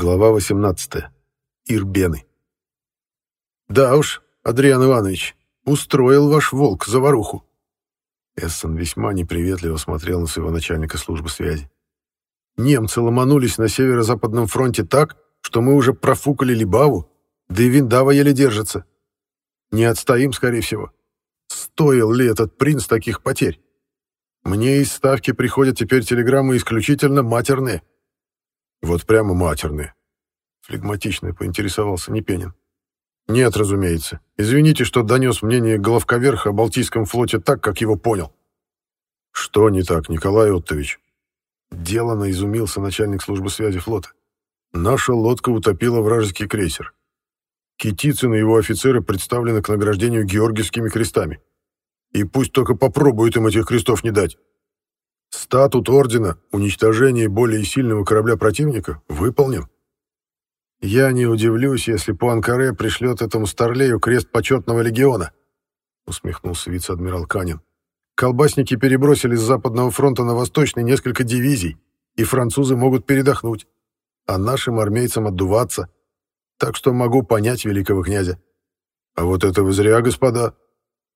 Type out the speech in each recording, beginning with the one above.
Глава 18. Ирбены. «Да уж, Адриан Иванович, устроил ваш волк заваруху». Эссон весьма неприветливо смотрел на своего начальника службы связи. «Немцы ломанулись на северо-западном фронте так, что мы уже профукали Либаву, да и Виндава еле держится. Не отстоим, скорее всего. Стоил ли этот принц таких потерь? Мне из ставки приходят теперь телеграммы исключительно матерные». Вот прямо матерные. Флегматично поинтересовался Непенин. Нет, разумеется. Извините, что донес мнение Головковерха о Балтийском флоте так, как его понял. Что не так, Николай Оттович? Делано изумился начальник службы связи флота. Наша лодка утопила вражеский крейсер. Китицын и его офицеры представлены к награждению георгиевскими крестами. И пусть только попробуют им этих крестов не дать. Статут ордена уничтожения более сильного корабля противника выполнен. Я не удивлюсь, если Пуанкаре пришлет этому старлею крест почетного легиона, усмехнулся вице-адмирал Канин. Колбасники перебросили с Западного фронта на Восточный несколько дивизий, и французы могут передохнуть, а нашим армейцам отдуваться. Так что могу понять великого князя. А вот это вы зря, господа.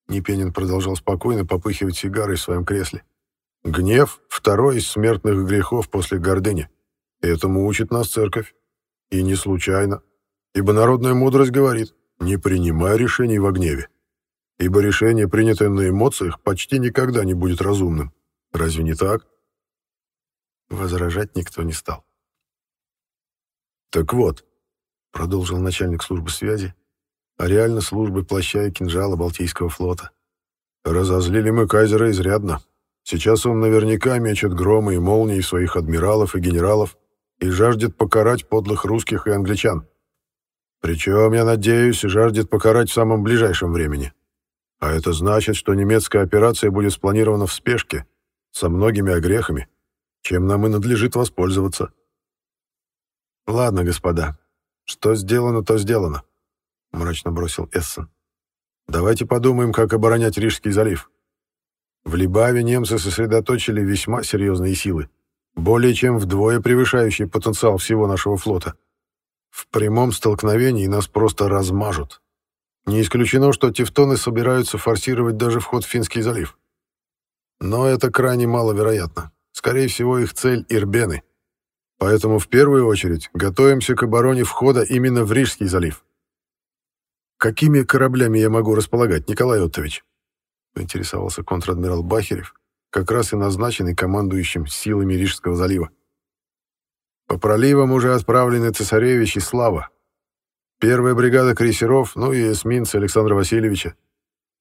Непенин продолжал спокойно попыхивать сигарой в своем кресле. Гнев — второй из смертных грехов после гордыни. Этому учит нас церковь. И не случайно. Ибо народная мудрость говорит, не принимай решений во гневе. Ибо решение, принятое на эмоциях, почти никогда не будет разумным. Разве не так? Возражать никто не стал. «Так вот», — продолжил начальник службы связи, а реально службы плаща и кинжала Балтийского флота, «разозлили мы кайзера изрядно, Сейчас он наверняка мечет громы и молнии своих адмиралов и генералов и жаждет покарать подлых русских и англичан. Причем, я надеюсь, жаждет покарать в самом ближайшем времени. А это значит, что немецкая операция будет спланирована в спешке, со многими огрехами, чем нам и надлежит воспользоваться. «Ладно, господа, что сделано, то сделано», — мрачно бросил Эссен. «Давайте подумаем, как оборонять Рижский залив». В Либаве немцы сосредоточили весьма серьезные силы, более чем вдвое превышающие потенциал всего нашего флота. В прямом столкновении нас просто размажут. Не исключено, что тевтоны собираются форсировать даже вход в Финский залив. Но это крайне маловероятно. Скорее всего, их цель — Ирбены. Поэтому в первую очередь готовимся к обороне входа именно в Рижский залив. Какими кораблями я могу располагать, Николай Оттович? Поинтересовался контр-адмирал Бахерев, как раз и назначенный командующим силами Рижского залива. По проливам уже отправлены Цесаревич и Слава. Первая бригада крейсеров, ну и эсминцы Александра Васильевича,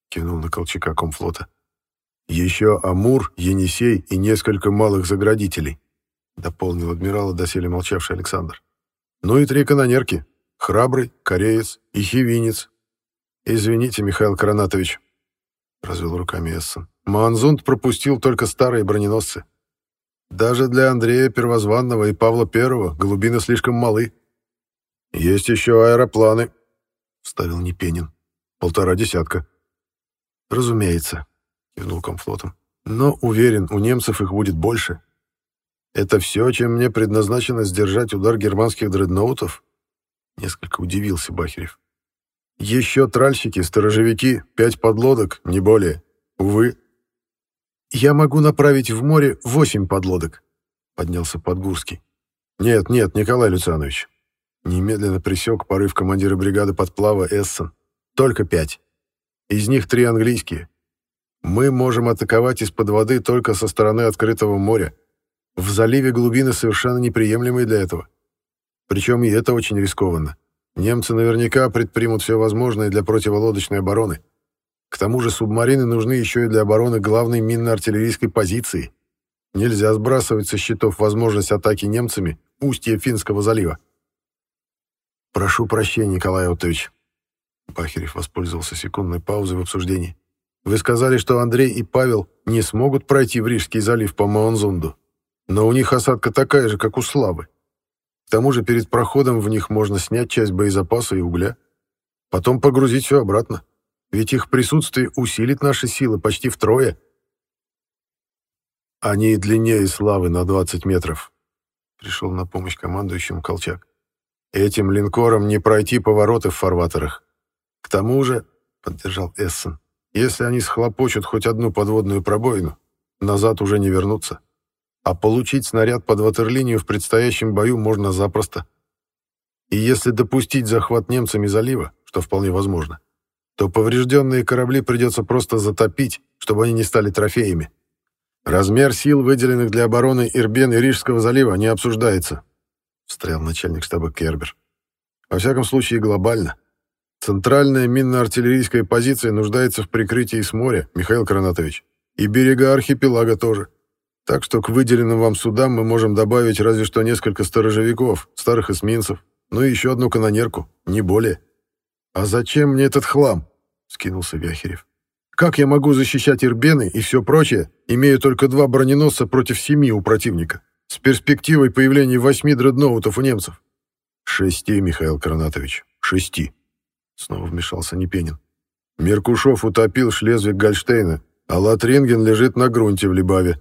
кивнул на Колчака комфлота. Еще Амур, Енисей и несколько малых заградителей, дополнил адмирала доселе молчавший Александр. Ну и три канонерки. Храбрый, Кореец и Хивинец. Извините, Михаил Коронатович, — развел руками Эссон. «Манзунд пропустил только старые броненосцы. Даже для Андрея Первозванного и Павла Первого глубины слишком малы. Есть еще аэропланы», — вставил Непенин. «Полтора десятка». «Разумеется», — кивнул комфлотом. «Но, уверен, у немцев их будет больше. Это все, чем мне предназначено сдержать удар германских дредноутов?» Несколько удивился Бахерев. Еще тральщики, сторожевики, пять подлодок, не более. Увы. Я могу направить в море восемь подлодок, поднялся Подгурский. Нет, нет, Николай Люцианович. Немедленно присек порыв командира бригады подплава Эссон. Только пять. Из них три английские. Мы можем атаковать из-под воды только со стороны открытого моря. В заливе глубины совершенно неприемлемые для этого. Причем и это очень рискованно. Немцы наверняка предпримут все возможное для противолодочной обороны. К тому же субмарины нужны еще и для обороны главной минно-артиллерийской позиции. Нельзя сбрасывать со счетов возможность атаки немцами устья Финского залива. «Прошу прощения, Николай Оттович». Бахерев воспользовался секундной паузой в обсуждении. «Вы сказали, что Андрей и Павел не смогут пройти в Рижский залив по Маонзунду. Но у них осадка такая же, как у Славы. К тому же перед проходом в них можно снять часть боезапаса и угля. Потом погрузить все обратно. Ведь их присутствие усилит наши силы почти втрое. Они длиннее славы на 20 метров. Пришел на помощь командующему Колчак. Этим линкорам не пройти повороты в фарватерах. К тому же, — поддержал Эссен, — если они схлопочут хоть одну подводную пробоину, назад уже не вернуться. А получить снаряд под ватерлинию в предстоящем бою можно запросто. И если допустить захват немцами залива, что вполне возможно, то поврежденные корабли придется просто затопить, чтобы они не стали трофеями. Размер сил, выделенных для обороны Ирбен и Рижского залива, не обсуждается, встрял начальник штаба Кербер. Во всяком случае, глобально. Центральная минно-артиллерийская позиция нуждается в прикрытии с моря, Михаил Кранатович, и берега архипелага тоже. Так что к выделенным вам судам мы можем добавить разве что несколько сторожевиков, старых эсминцев, ну и еще одну канонерку, не более. «А зачем мне этот хлам?» — скинулся Вяхерев. «Как я могу защищать Ирбены и все прочее, имея только два броненосца против семи у противника, с перспективой появления восьми дредноутов у немцев?» «Шести, Михаил Карнатович, шести», — снова вмешался Непенин. «Меркушев утопил Шлезвиг Гольштейна, а Латринген лежит на грунте в Либаве.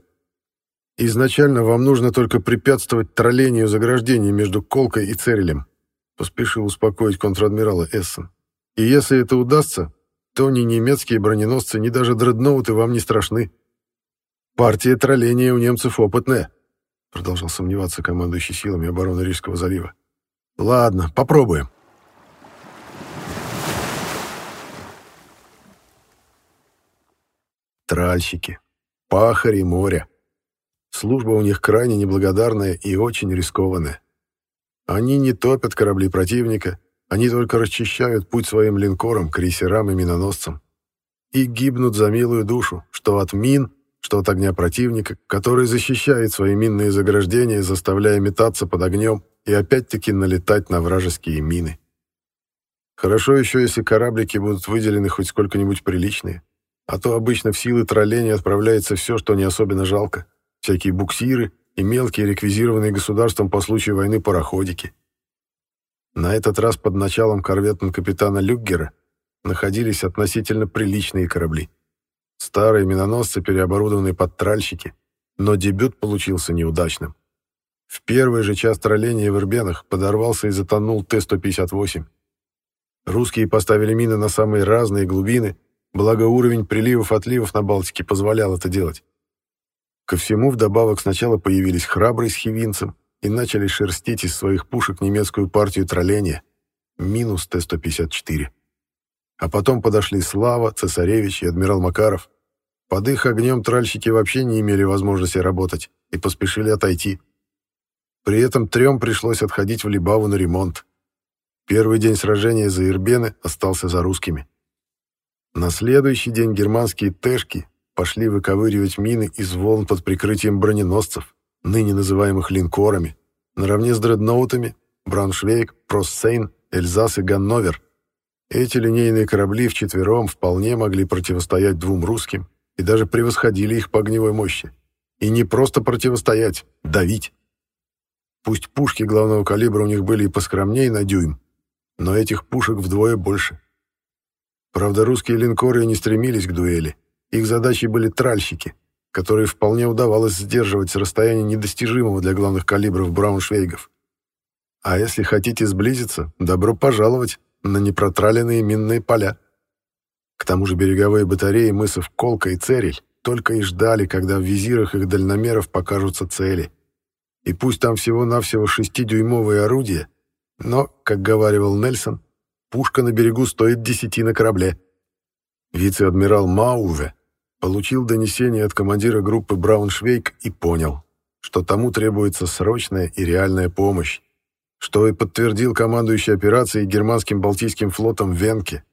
Изначально вам нужно только препятствовать троллению заграждений между Колкой и Церелем», — поспешил успокоить контр-адмирала Эссен. И если это удастся, то ни немецкие броненосцы, ни даже дредноуты вам не страшны. Партия тролления у немцев опытная, продолжал сомневаться командующий силами обороны Рижского залива. Ладно, попробуем. Тральщики, пахари моря. Служба у них крайне неблагодарная и очень рискованная. Они не топят корабли противника, они только расчищают путь своим линкорам, крейсерам и миноносцам. И гибнут за милую душу, что от мин, что от огня противника, который защищает свои минные заграждения, заставляя метаться под огнем и опять-таки налетать на вражеские мины. Хорошо еще, если кораблики будут выделены хоть сколько-нибудь приличные, а то обычно в силы тролления отправляется все, что не особенно жалко, всякие буксиры и мелкие реквизированные государством по случаю войны пароходики. На этот раз под началом корветн-капитана Люггера находились относительно приличные корабли. Старые миноносцы, переоборудованные под тральщики, но дебют получился неудачным. В первый же час тролления в Ирбенах подорвался и затонул Т-158. Русские поставили мины на самые разные глубины, благо уровень приливов-отливов на Балтике позволял это делать. Ко всему вдобавок сначала появились храбрый с хивинцем, и начали шерстить из своих пушек немецкую партию тролления, минус Т-154. А потом подошли Слава, Цесаревич и адмирал Макаров. Под их огнем тральщики вообще не имели возможности работать и поспешили отойти. При этом трем пришлось отходить в Либаву на ремонт. Первый день сражения за Ирбены остался за русскими. На следующий день германские «Тэшки» пошли выковыривать мины из волн под прикрытием броненосцев, ныне называемых линкорами, наравне с дредноутами Брауншвейг, Проссейн, Эльзас и Ганновер. Эти линейные корабли вчетвером вполне могли противостоять двум русским и даже превосходили их по огневой мощи. И не просто противостоять, давить. Пусть пушки главного калибра у них были и поскромнее на дюйм, но этих пушек вдвое больше. Правда, русские линкоры не стремились к дуэли. Их задачей были тральщики, которые вполне удавалось сдерживать с расстояния недостижимого для главных калибров брауншвейгов. А если хотите сблизиться, добро пожаловать на непротраленные минные поля. К тому же береговые батареи мысов Колка и Церель только и ждали, когда в визирах их дальномеров покажутся цели. И пусть там всего-навсего шестидюймовые орудия, но, как говаривал Нельсон, пушка на берегу стоит десяти на корабле. Вице-адмирал Мауве получил донесение от командира группы Брауншвейк и понял, что тому требуется срочная и реальная помощь, что и подтвердил командующий операцией германским Балтийским флотом Венке.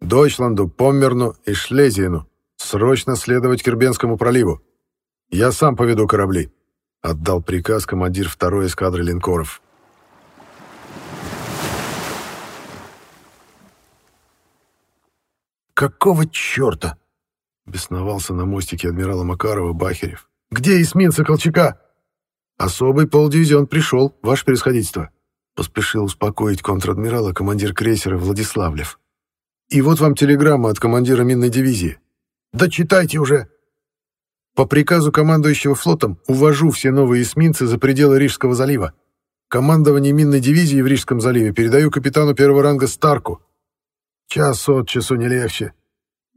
Дойчланду, Поммерну и Шлезиену срочно следовать Кербенскому проливу. Я сам поведу корабли, отдал приказ командир второй эскадры линкоров. «Какого черта?» Бесновался на мостике адмирала Макарова Бахерев. «Где эсминцы Колчака?» «Особый полдивизион пришел, ваше превосходительство», поспешил успокоить контр-адмирала командир крейсера Владиславлев. «И вот вам телеграмма от командира минной дивизии. Да читайте уже!» «По приказу командующего флотом увожу все новые эсминцы за пределы Рижского залива. Командование минной дивизии в Рижском заливе передаю капитану первого ранга Старку. Час от часу не легче.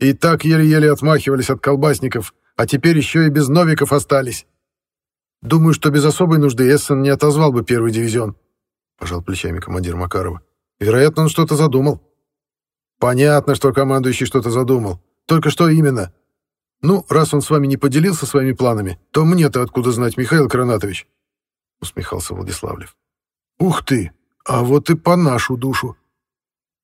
И так еле-еле отмахивались от колбасников, а теперь еще и без новиков остались. Думаю, что без особой нужды Эссен не отозвал бы первый дивизион, пожал плечами командир Макарова. Вероятно, он что-то задумал. Понятно, что командующий что-то задумал. Только что именно? Ну, раз он с вами не поделился своими планами, то мне-то откуда знать, Михаил Кранатович? Усмехался Владиславлев. Ух ты! А вот и по нашу душу.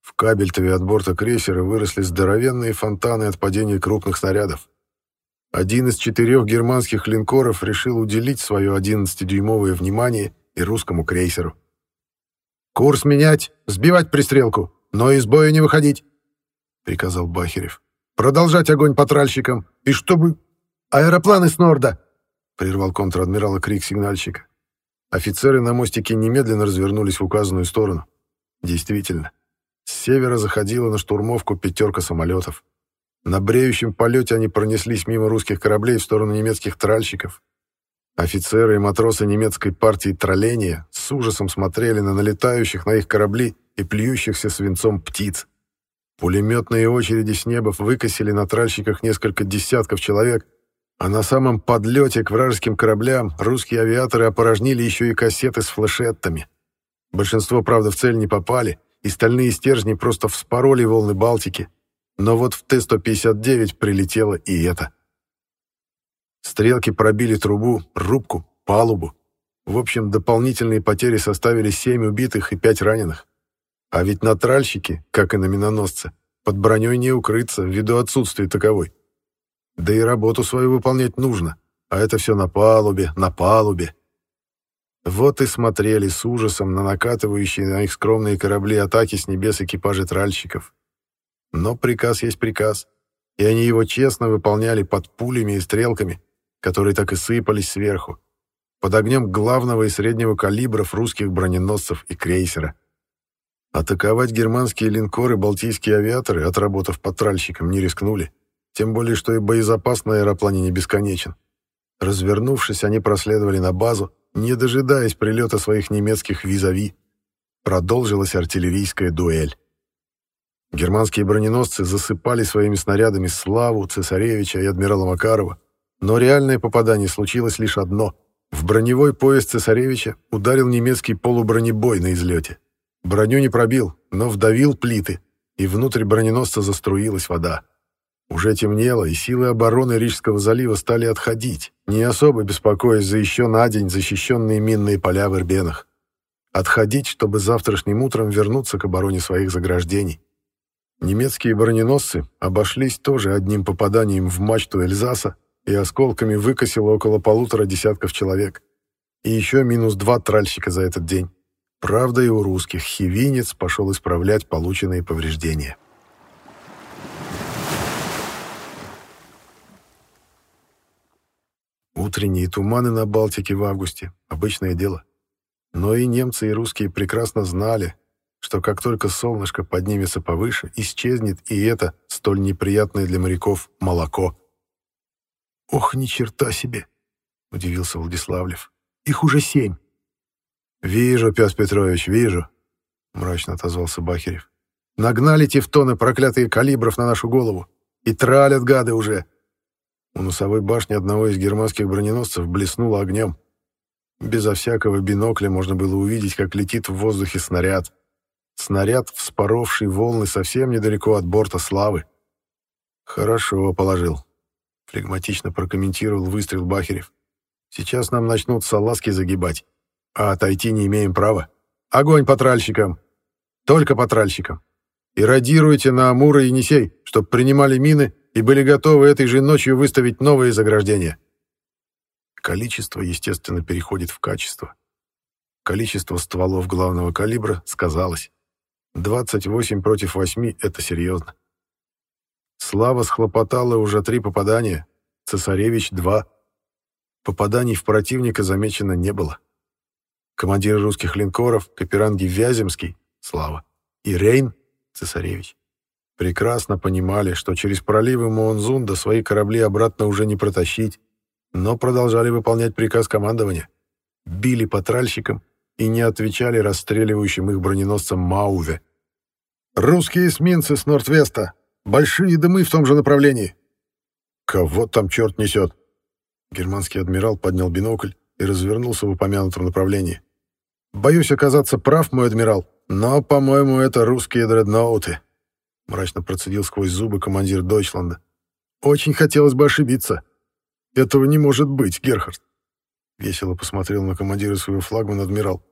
В кабельтове от борта крейсера выросли здоровенные фонтаны от падения крупных снарядов. Один из четырех германских линкоров решил уделить свое 11-дюймовое внимание и русскому крейсеру. «Курс менять, сбивать пристрелку, но из боя не выходить», — приказал Бахерев. «Продолжать огонь по тральщикам, и чтобы...» «Аэропланы с Норда!» — прервал контр-адмирала крик сигнальщика. Офицеры на мостике немедленно развернулись в указанную сторону. Действительно, с севера заходила на штурмовку пятерка самолетов. На бреющем полете они пронеслись мимо русских кораблей в сторону немецких тральщиков. Офицеры и матросы немецкой партии тролления с ужасом смотрели на налетающих на их корабли и плюющихся свинцом птиц. Пулеметные очереди с неба выкосили на тральщиках несколько десятков человек, а на самом подлете к вражеским кораблям русские авиаторы опорожнили еще и кассеты с флешеттами. Большинство, правда, в цель не попали, и стальные стержни просто вспороли волны Балтики — но вот в Т-159 прилетело и это. Стрелки пробили трубу, рубку, палубу. В общем, дополнительные потери составили 7 убитых и 5 раненых. А ведь на тральщике, как и на миноносце, под броней не укрыться ввиду отсутствия таковой. Да и работу свою выполнять нужно, а это все на палубе, на палубе. Вот и смотрели с ужасом на накатывающие на их скромные корабли атаки с небес экипажи тральщиков. Но приказ есть приказ, и они его честно выполняли под пулями и стрелками, которые так и сыпались сверху, под огнем главного и среднего калибров русских броненосцев и крейсера. Атаковать германские линкоры балтийские авиаторы, отработав под тральщиком, не рискнули, тем более, что и боезапас на аэроплане не бесконечен. Развернувшись, они проследовали на базу, не дожидаясь прилета своих немецких визави. Продолжилась артиллерийская дуэль. Германские броненосцы засыпали своими снарядами Славу, Цесаревича и адмирала Макарова, но реальное попадание случилось лишь одно. В броневой пояс Цесаревича ударил немецкий полубронебой на излете. Броню не пробил, но вдавил плиты, и внутрь броненосца заструилась вода. Уже темнело, и силы обороны Рижского залива стали отходить, не особо беспокоясь за еще на день защищенные минные поля в Ирбенах. Отходить, чтобы завтрашним утром вернуться к обороне своих заграждений. Немецкие броненосцы обошлись тоже одним попаданием в мачту Эльзаса и осколками выкосило около полутора десятков человек. И еще минус два тральщика за этот день. Правда, и у русских хивинец пошел исправлять полученные повреждения. Утренние туманы на Балтике в августе — обычное дело. Но и немцы, и русские прекрасно знали, что как только солнышко поднимется повыше, исчезнет и это, столь неприятное для моряков, молоко. «Ох, ни черта себе!» — удивился Владиславлев. «Их уже семь!» «Вижу, Петр Петрович, вижу!» — мрачно отозвался Бахерев. «Нагнали тефтоны проклятые калибров на нашу голову. И тралят гады уже!» У носовой башни одного из германских броненосцев блеснуло огнем. Безо всякого бинокля можно было увидеть, как летит в воздухе снаряд. Снаряд, вспоровший волны совсем недалеко от борта Славы. «Хорошо положил», — флегматично прокомментировал выстрел Бахерев. «Сейчас нам начнут салазки загибать, а отойти не имеем права. Огонь по тральщикам! Только по тральщикам! И радируйте на Амура и Енисей, чтоб принимали мины и были готовы этой же ночью выставить новые заграждения». Количество, естественно, переходит в качество. Количество стволов главного калибра сказалось. 28 против 8 — это серьезно. Слава схлопотала уже три попадания, Цесаревич — два. Попаданий в противника замечено не было. Командиры русских линкоров, Каперанги Вяземский, Слава, и Рейн, Цесаревич, прекрасно понимали, что через проливы Моонзунда свои корабли обратно уже не протащить, но продолжали выполнять приказ командования. Били по тральщикам и не отвечали расстреливающим их броненосцам Мауве. «Русские эсминцы с Нортвеста! Большие дымы в том же направлении!» «Кого там черт несет?» Германский адмирал поднял бинокль и развернулся в упомянутом направлении. «Боюсь оказаться прав, мой адмирал, но, по-моему, это русские дредноуты», мрачно процедил сквозь зубы командир Дойчланда. «Очень хотелось бы ошибиться. Этого не может быть, Герхард». Весело посмотрел на командира своего флагмана адмирал.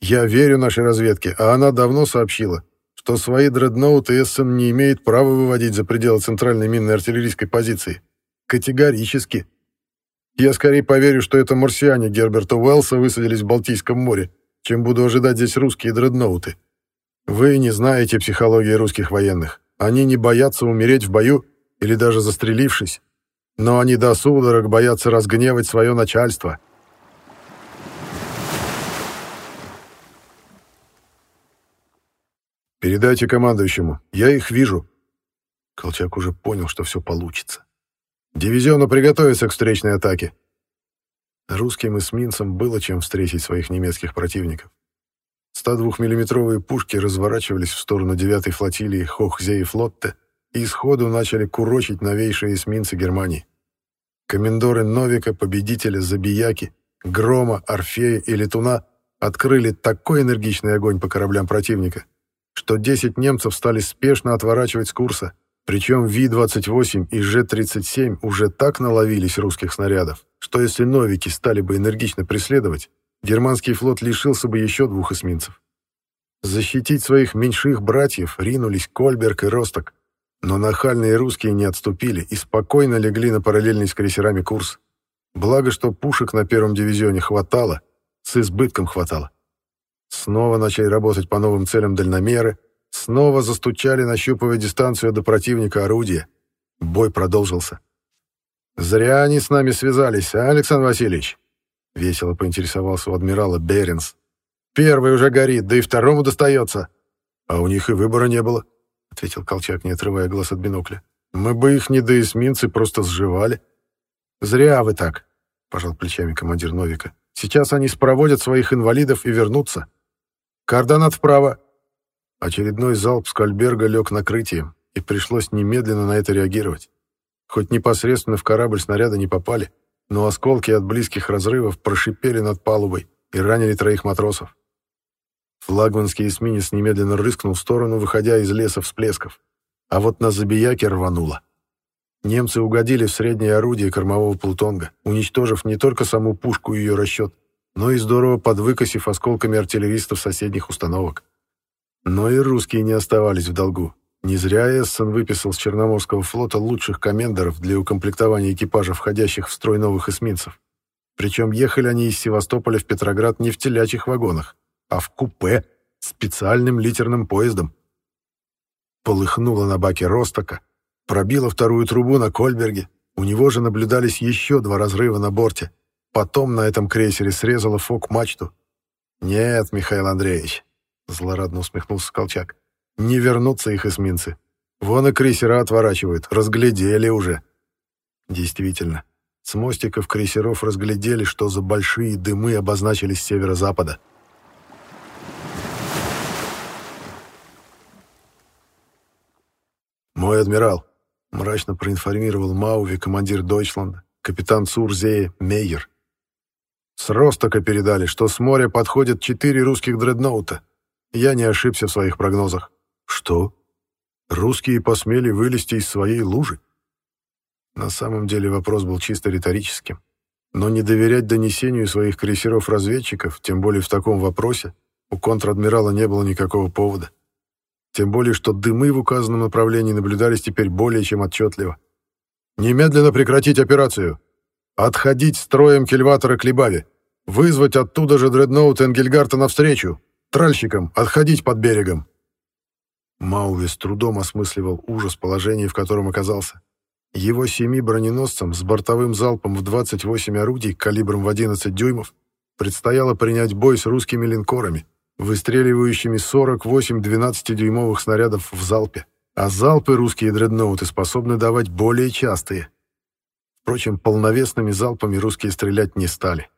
«Я верю нашей разведке, а она давно сообщила, что свои дредноуты Эссен не имеет права выводить за пределы центральной минной артиллерийской позиции. Категорически. Я скорее поверю, что это марсиане Герберта Уэллса высадились в Балтийском море, чем буду ожидать здесь русские дредноуты. Вы не знаете психологии русских военных. Они не боятся умереть в бою или даже застрелившись, но они до судорог боятся разгневать свое начальство. «Передайте командующему, я их вижу». Колчак уже понял, что все получится. «Дивизиону приготовиться к встречной атаке». Русским эсминцам было чем встретить своих немецких противников. 102-миллиметровые пушки разворачивались в сторону 9-й флотилии Хохзеи-флотте и сходу начали курочить новейшие эсминцы Германии. Комендоры Новика, Победителя, Забияки, Грома, Орфея и Летуна открыли такой энергичный огонь по кораблям противника, что 10 немцев стали спешно отворачивать с курса, причем Ви-28 и Ж-37 уже так наловились русских снарядов, что если Новики стали бы энергично преследовать, германский флот лишился бы еще двух эсминцев. Защитить своих меньших братьев ринулись Кольберг и Росток, но нахальные русские не отступили и спокойно легли на параллельный с крейсерами курс. Благо, что пушек на первом дивизионе хватало, с избытком хватало. Снова начали работать по новым целям дальномеры, снова застучали, нащупывая дистанцию до противника орудия. Бой продолжился. «Зря они с нами связались, а, Александр Васильевич?» — весело поинтересовался у адмирала Беренс. «Первый уже горит, да и второму достается». «А у них и выбора не было», — ответил Колчак, не отрывая глаз от бинокля. «Мы бы их не до эсминцы просто сживали». «Зря вы так», — пожал плечами командир Новика. «Сейчас они спроводят своих инвалидов и вернутся. Координат вправо». Очередной залп Скальберга лег накрытием, и пришлось немедленно на это реагировать. Хоть непосредственно в корабль снаряда не попали, но осколки от близких разрывов прошипели над палубой и ранили троих матросов. Флагманский эсминец немедленно рыскнул в сторону, выходя из леса всплесков. А вот на Забияке рвануло. Немцы угодили в среднее орудие кормового плутонга, уничтожив не только саму пушку и ее расчет, но и здорово подвыкосив осколками артиллеристов соседних установок. Но и русские не оставались в долгу. Не зря Эссен выписал с Черноморского флота лучших комендоров для укомплектования экипажа, входящих в строй новых эсминцев. Причем ехали они из Севастополя в Петроград не в телячьих вагонах, а в купе специальным литерным поездом. Полыхнуло на баке Ростока, пробило вторую трубу на Кольберге, у него же наблюдались еще два разрыва на борте. Потом на этом крейсере срезало фок-мачту. «Нет, Михаил Андреевич», — злорадно усмехнулся Колчак, не вернутся их эсминцы. Вон и крейсера отворачивают, разглядели уже. Действительно, с мостиков крейсеров разглядели, что за большие дымы обозначились с северо-запада. «Мой адмирал», — мрачно проинформировал Мауви командир Дойчланда, капитан Цурзея Мейер. «С Ростока передали, что с моря подходят четыре русских дредноута. Я не ошибся в своих прогнозах. Что? Русские посмели вылезти из своей лужи? На самом деле вопрос был чисто риторическим. Но не доверять донесению своих крейсеров-разведчиков, тем более в таком вопросе, у контр-адмирала не было никакого повода. Тем более, что дымы в указанном направлении наблюдались теперь более чем отчетливо. «Немедленно прекратить операцию! Отходить строем кельватора к Либаве! Вызвать оттуда же дредноут Энгельгарта навстречу! Тральщикам отходить под берегом!» Мауви с трудом осмысливал ужас положения, в котором оказался. Его семи броненосцам с бортовым залпом в 28 орудий калибром в 11 дюймов предстояло принять бой с русскими линкорами, выстреливающими 48 12-дюймовых снарядов в залпе. А залпы русские дредноуты способны давать более частые. Впрочем, полновесными залпами русские стрелять не стали.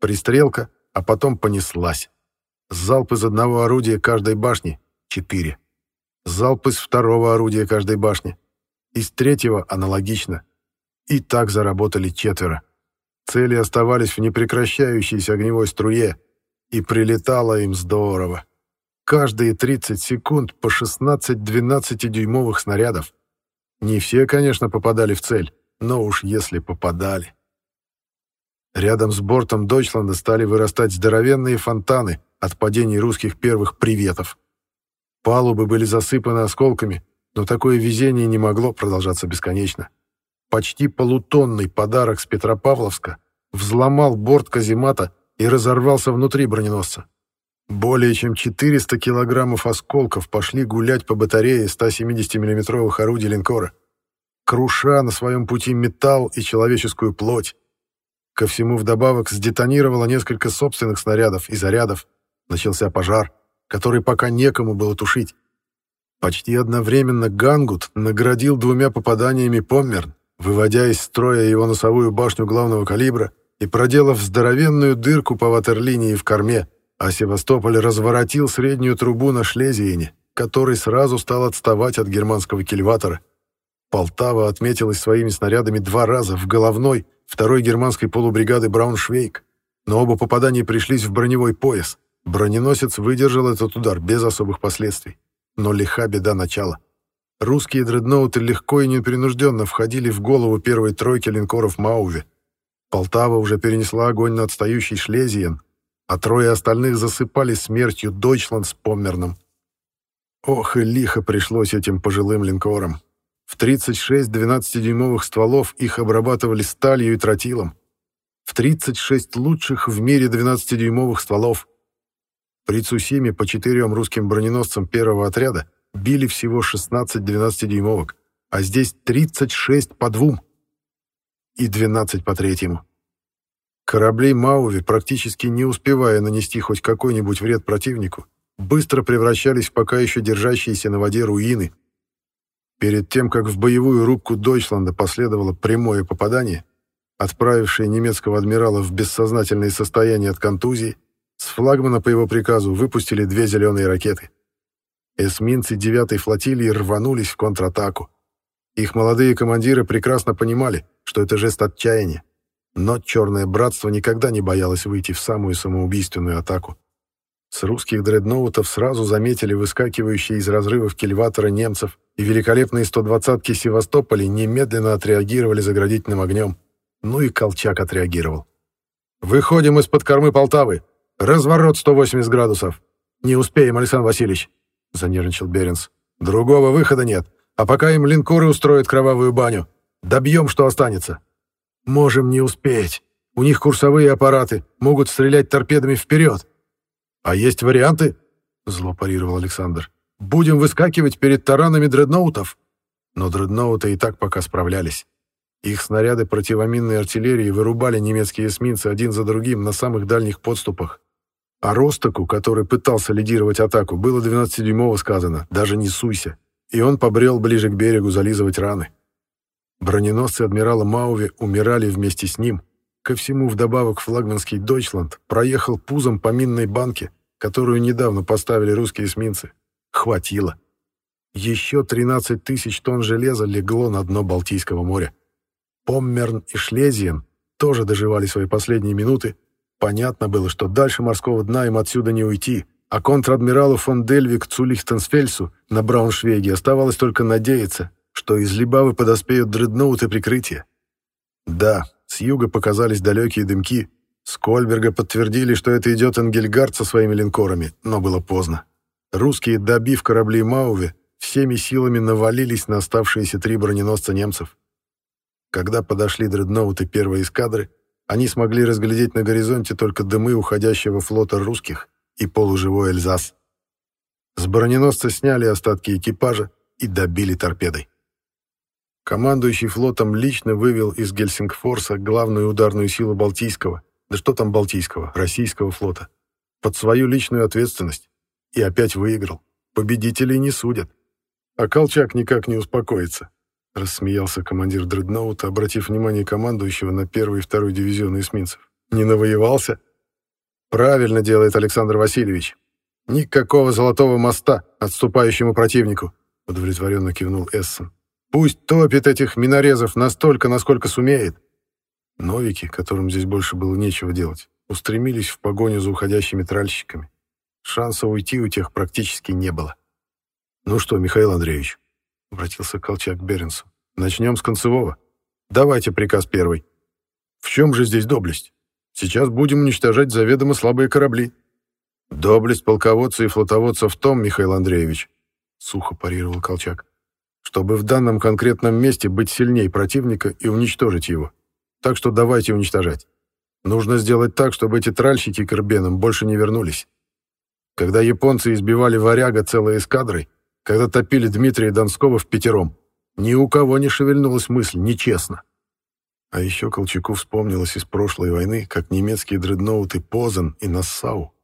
Пристрелка, а потом понеслась. Залп из одного орудия каждой башни — 4. Залп из второго орудия каждой башни. Из третьего аналогично. И так заработали четверо. Цели оставались в непрекращающейся огневой струе, и прилетало им здорово. Каждые 30 секунд по 16-12-дюймовых снарядов. Не все, конечно, попадали в цель, но уж если попадали. Рядом с бортом Дойчланда стали вырастать здоровенные фонтаны от падений русских первых приветов. Палубы были засыпаны осколками, но такое везение не могло продолжаться бесконечно. Почти полутонный подарок с Петропавловска взломал борт каземата и разорвался внутри броненосца. Более чем 400 килограммов осколков пошли гулять по батарее 170 миллиметровых орудий линкора, круша на своем пути металл и человеческую плоть. Ко всему вдобавок сдетонировало несколько собственных снарядов и зарядов. Начался пожар, который пока некому было тушить. Почти одновременно Гангут наградил двумя попаданиями Поммерн, выводя из строя его носовую башню главного калибра и проделав здоровенную дырку по ватерлинии в корме, а Севастополь разворотил среднюю трубу на Шлезиене, который сразу стал отставать от германского кильватора. Полтава отметилась своими снарядами два раза в головной второй германской полубригады Брауншвейг, но оба попадания пришлись в броневой пояс. Броненосец выдержал этот удар без особых последствий. Но лиха беда начала. Русские дредноуты легко и непринужденно входили в голову первой тройки линкоров Мауве. Полтава уже перенесла огонь на отстающий Шлезиен, а трое остальных засыпали смертью Дойчланд с Поммерном. Ох, и лихо пришлось этим пожилым линкорам. В 36 12-дюймовых стволов их обрабатывали сталью и тротилом. В 36 лучших в мире 12-дюймовых стволов. При Цусиме по четырем русским броненосцам первого отряда били всего 16 12-дюймовок, а здесь 36 по двум и 12 по третьему. Корабли Мауви, практически не успевая нанести хоть какой-нибудь вред противнику, быстро превращались в пока еще держащиеся на воде руины. Перед тем, как в боевую рубку Дойчланда последовало прямое попадание, отправившее немецкого адмирала в бессознательное состояние от контузии, с флагмана по его приказу выпустили две зеленые ракеты. Эсминцы 9-й флотилии рванулись в контратаку. Их молодые командиры прекрасно понимали, что это жест отчаяния. Но Черное Братство никогда не боялось выйти в самую самоубийственную атаку. С русских дредноутов сразу заметили выскакивающие из разрывов кильватора немцев, и великолепные 120-ки Севастополя немедленно отреагировали заградительным огнем. Ну и Колчак отреагировал. «Выходим из-под кормы Полтавы! Разворот 180 градусов! Не успеем, Александр Васильевич!» — занервничал Беренс. «Другого выхода нет, а пока им линкоры устроят кровавую баню. Добьем, что останется!» «Можем не успеть. У них курсовые аппараты, могут стрелять торпедами вперед». «А есть варианты?» — зло парировал Александр. «Будем выскакивать перед таранами дредноутов». Но дредноуты и так пока справлялись. Их снаряды противоминной артиллерии вырубали немецкие эсминцы один за другим на самых дальних подступах. А Ростоку, который пытался лидировать атаку, было 12-дюймово сказано «даже не суйся», и он побрел ближе к берегу зализывать раны. Броненосцы адмирала Мауви умирали вместе с ним. Ко всему вдобавок флагманский «Дойчланд» проехал пузом по минной банке, которую недавно поставили русские эсминцы. Хватило. Еще 13 тысяч тонн железа легло на дно Балтийского моря. Поммерн и Шлезиен тоже доживали свои последние минуты. Понятно было, что дальше морского дна им отсюда не уйти, а контр-адмиралу фон Дельвик Цулихтенсфельсу на Брауншвейге оставалось только надеяться, что из Либавы подоспеют дредноуты прикрытия. Да, с юга показались далекие дымки. С Кольберга подтвердили, что это идет Энгельгард со своими линкорами, но было поздно. Русские, добив корабли Мауве, всеми силами навалились на оставшиеся три броненосца немцев. Когда подошли дредноуты первой эскадры, они смогли разглядеть на горизонте только дымы уходящего флота русских и полуживой Эльзас. С броненосца сняли остатки экипажа и добили торпедой. Командующий флотом лично вывел из Гельсингфорса главную ударную силу Балтийского, да что там Балтийского, российского флота, под свою личную ответственность. И опять выиграл. Победителей не судят. А Колчак никак не успокоится, рассмеялся командир дредноута, обратив внимание командующего на первый и второй дивизионы эсминцев. Не навоевался? Правильно делает Александр Васильевич. Никакого золотого моста отступающему противнику, удовлетворенно кивнул Эссон. Пусть топит этих минорезов настолько, насколько сумеет. Новики, которым здесь больше было нечего делать, устремились в погоню за уходящими тральщиками. Шанса уйти у тех практически не было. «Ну что, Михаил Андреевич?» — обратился Колчак к Беренсу. «Начнем с концевого. Давайте приказ первый. В чем же здесь доблесть? Сейчас будем уничтожать заведомо слабые корабли». «Доблесть полководца и флотоводца в том, Михаил Андреевич», — сухо парировал Колчак, «чтобы в данном конкретном месте быть сильнее противника и уничтожить его. Так что давайте уничтожать. Нужно сделать так, чтобы эти тральщики к Ирбенам больше не вернулись. Когда японцы избивали варяга целой эскадрой, когда топили Дмитрия Донского в пятером, ни у кого не шевельнулась мысль «нечестно». А еще Колчаку вспомнилось из прошлой войны, как немецкие дредноуты Позан и Нассау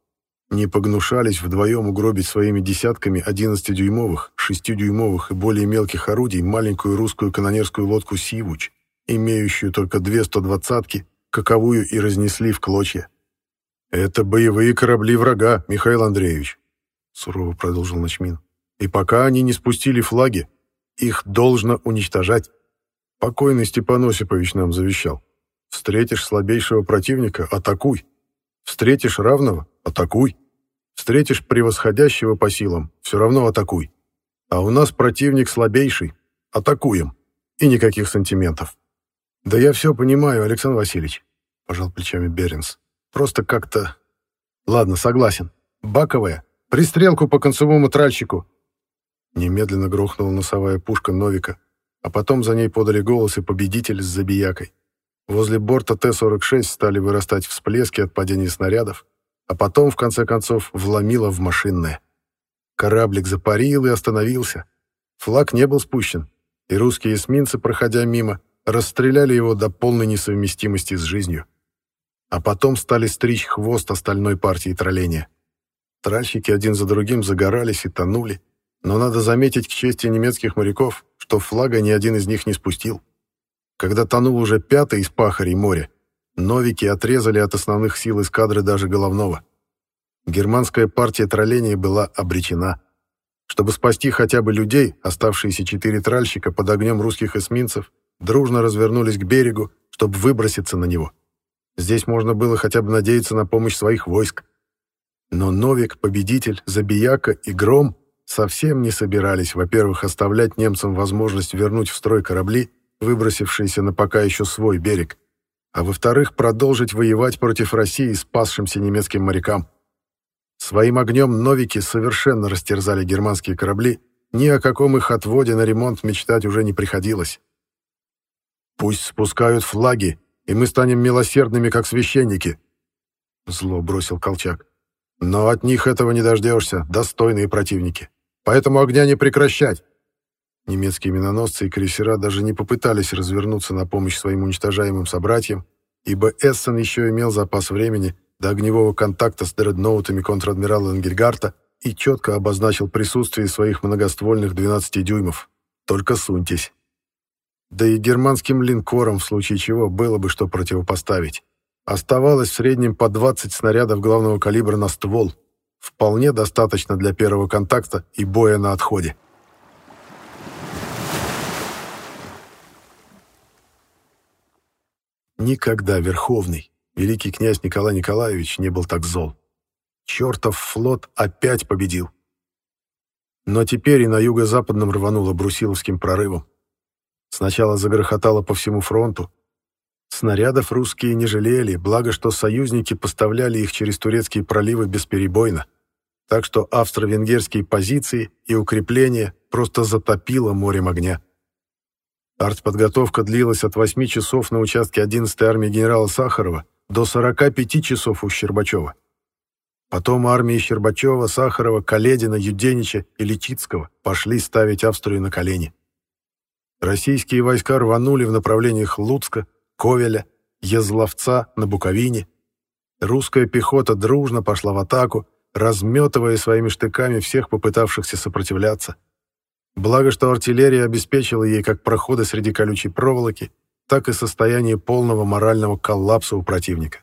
не погнушались вдвоем угробить своими десятками 11-дюймовых, 6-дюймовых и более мелких орудий маленькую русскую канонерскую лодку «Сивуч», имеющую только две 120-ки, каковую и разнесли в клочья. «Это боевые корабли врага, Михаил Андреевич», — сурово продолжил Ночмин. «И пока они не спустили флаги, их должно уничтожать. Покойный Степан Осипович нам завещал. Встретишь слабейшего противника — атакуй. Встретишь равного — атакуй. Встретишь превосходящего по силам — все равно атакуй. А у нас противник слабейший — атакуем. И никаких сантиментов. «Да я все понимаю, Александр Васильевич», — пожал плечами Беренс. «Просто как-то...» «Ладно, согласен. Баковая. Пристрелку по концевому тральщику». Немедленно грохнула носовая пушка Новика, а потом за ней подали голос и победитель с забиякой. Возле борта Т-46 стали вырастать всплески от падения снарядов, а потом, в конце концов, вломило в машинное. Кораблик запарил и остановился. Флаг не был спущен, и русские эсминцы, проходя мимо, расстреляли его до полной несовместимости с жизнью. А потом стали стричь хвост остальной партии тролления. Тральщики один за другим загорались и тонули, но надо заметить к чести немецких моряков, что флага ни один из них не спустил. Когда тонул уже пятый из пахарей моря, новики отрезали от основных сил эскадры даже головного. Германская партия тролления была обречена. Чтобы спасти хотя бы людей, оставшиеся четыре тральщика под огнем русских эсминцев дружно развернулись к берегу, чтобы выброситься на него. Здесь можно было хотя бы надеяться на помощь своих войск. Но Новик, Победитель, Забияка и Гром совсем не собирались, во-первых, оставлять немцам возможность вернуть в строй корабли, выбросившиеся на пока еще свой берег, а во-вторых, продолжить воевать против России спасшимся немецким морякам. Своим огнем новики совершенно растерзали германские корабли, ни о каком их отводе на ремонт мечтать уже не приходилось. Пусть спускают флаги, и мы станем милосердными, как священники. Зло бросил Колчак. Но от них этого не дождешься, достойные противники. Поэтому огня не прекращать. Немецкие миноносцы и крейсера даже не попытались развернуться на помощь своим уничтожаемым собратьям, ибо Эссен еще имел запас времени до огневого контакта с дредноутами контр-адмирала Энгельгарта и четко обозначил присутствие своих многоствольных 12 дюймов. Только суньтесь. Да и германским линкорам в случае чего было бы что противопоставить. Оставалось в среднем по 20 снарядов главного калибра на ствол. Вполне достаточно для первого контакта и боя на отходе. Никогда Верховный, великий князь Николай Николаевич, не был так зол. Чертов флот опять победил. Но теперь и на юго-западном рвануло Брусиловским прорывом. Сначала загрохотало по всему фронту. Снарядов русские не жалели, благо что союзники поставляли их через турецкие проливы бесперебойно. Так что австро-венгерские позиции и укрепления просто затопило морем огня. Артподготовка длилась от 8 часов на участке 11-й армии генерала Сахарова до 45 часов у Щербачева. Потом армии Щербачева, Сахарова, Каледина, Юденича и Личицкого пошли ставить Австрию на колени. Российские войска рванули в направлениях Луцка, Ковеля, Езловца на Буковине. Русская пехота дружно пошла в атаку, разметывая своими штыками всех попытавшихся сопротивляться. Благо, что артиллерия обеспечила ей как проходы среди колючей проволоки, так и состояние полного морального коллапса у противника.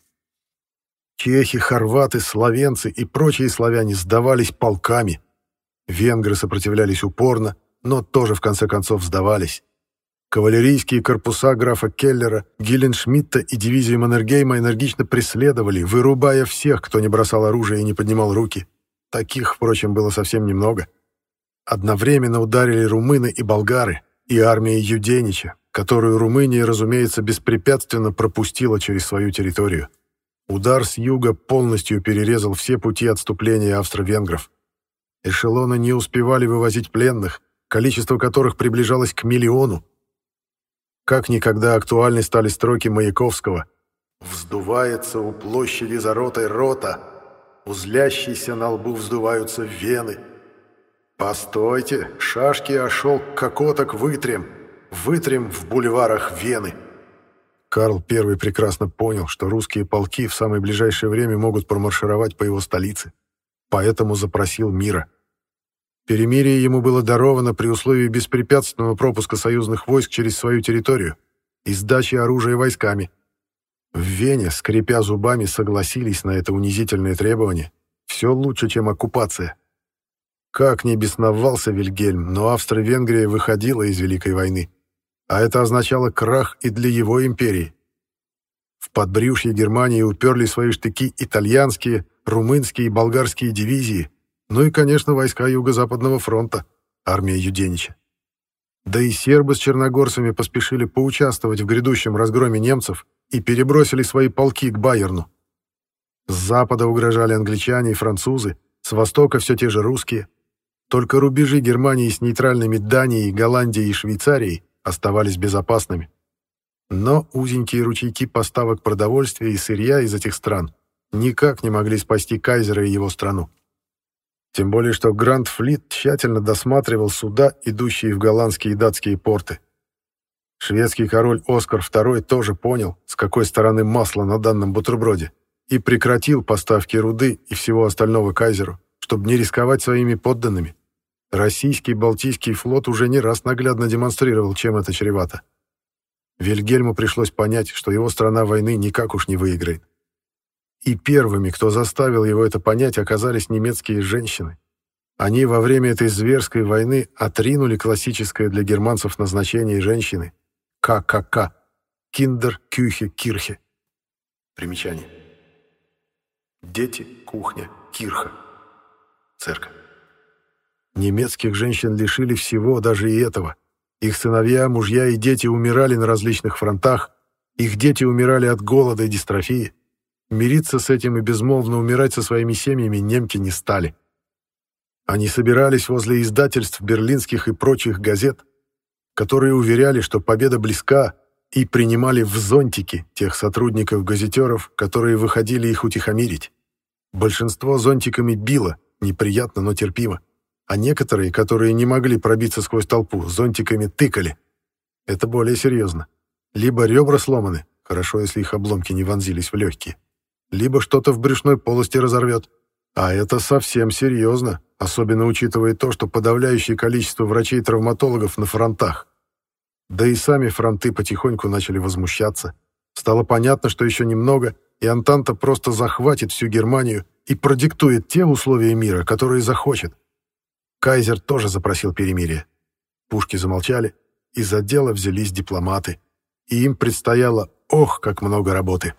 Чехи, хорваты, словенцы и прочие славяне сдавались полками. Венгры сопротивлялись упорно, но тоже в конце концов сдавались. Кавалерийские корпуса графа Келлера, Гилленшмидта и дивизии Маннергейма энергично преследовали, вырубая всех, кто не бросал оружие и не поднимал руки. Таких, впрочем, было совсем немного. Одновременно ударили румыны и болгары, и армия Юденича, которую Румыния, разумеется, беспрепятственно пропустила через свою территорию. Удар с юга полностью перерезал все пути отступления австро-венгров. Эшелоны не успевали вывозить пленных, количество которых приближалось к миллиону. Как никогда актуальны стали строки Маяковского «Вздувается у площади за ротой рота, узлящийся на лбу вздуваются вены. Постойте, шашки ошел кокоток вытрем, вытрем в бульварах Вены». Карл I прекрасно понял, что русские полки в самое ближайшее время могут промаршировать по его столице, поэтому запросил мира. Перемирие ему было даровано при условии беспрепятственного пропуска союзных войск через свою территорию и сдачи оружия войсками. В Вене, скрипя зубами, согласились на это унизительное требование. Все лучше, чем оккупация. Как ни бесновался Вильгельм, но Австро-Венгрия выходила из Великой войны. А это означало крах и для его империи. В подбрюшье Германии уперли свои штыки итальянские, румынские и болгарские дивизии, ну и, конечно, войска Юго-Западного фронта, армия Юденича. Да и сербы с черногорцами поспешили поучаствовать в грядущем разгроме немцев и перебросили свои полки к Байерну. С запада угрожали англичане и французы, с востока все те же русские. Только рубежи Германии с нейтральными Данией, Голландией и Швейцарией оставались безопасными. Но узенькие ручейки поставок продовольствия и сырья из этих стран никак не могли спасти кайзера и его страну. Тем более, что Гранд Флит тщательно досматривал суда, идущие в голландские и датские порты. Шведский король Оскар II тоже понял, с какой стороны масло на данном бутерброде, и прекратил поставки руды и всего остального кайзеру, чтобы не рисковать своими подданными. Российский Балтийский флот уже не раз наглядно демонстрировал, чем это чревато. Вильгельму пришлось понять, что его страна войны никак уж не выиграет. И первыми, кто заставил его это понять, оказались немецкие женщины. Они во время этой зверской войны отринули классическое для германцев назначение женщины – ККК – Киндер, Кюхе, Кирхе. Примечание. Дети, кухня, кирха. Церковь. Немецких женщин лишили всего, даже и этого. Их сыновья, мужья и дети умирали на различных фронтах, их дети умирали от голода и дистрофии. Мириться с этим и безмолвно умирать со своими семьями немки не стали. Они собирались возле издательств берлинских и прочих газет, которые уверяли, что победа близка, и принимали в зонтики тех сотрудников-газетеров, которые выходили их утихомирить. Большинство зонтиками било, неприятно, но терпимо, а некоторые, которые не могли пробиться сквозь толпу, зонтиками тыкали. Это более серьезно. Либо ребра сломаны, хорошо, если их обломки не вонзились в легкие, либо что-то в брюшной полости разорвет. А это совсем серьезно, особенно учитывая то, что подавляющее количество врачей-травматологов на фронтах. Да и сами фронты потихоньку начали возмущаться. Стало понятно, что еще немного, и Антанта просто захватит всю Германию и продиктует те условия мира, которые захочет. Кайзер тоже запросил перемирие. Пушки замолчали, и за дело взялись дипломаты. И им предстояло, ох, как много работы.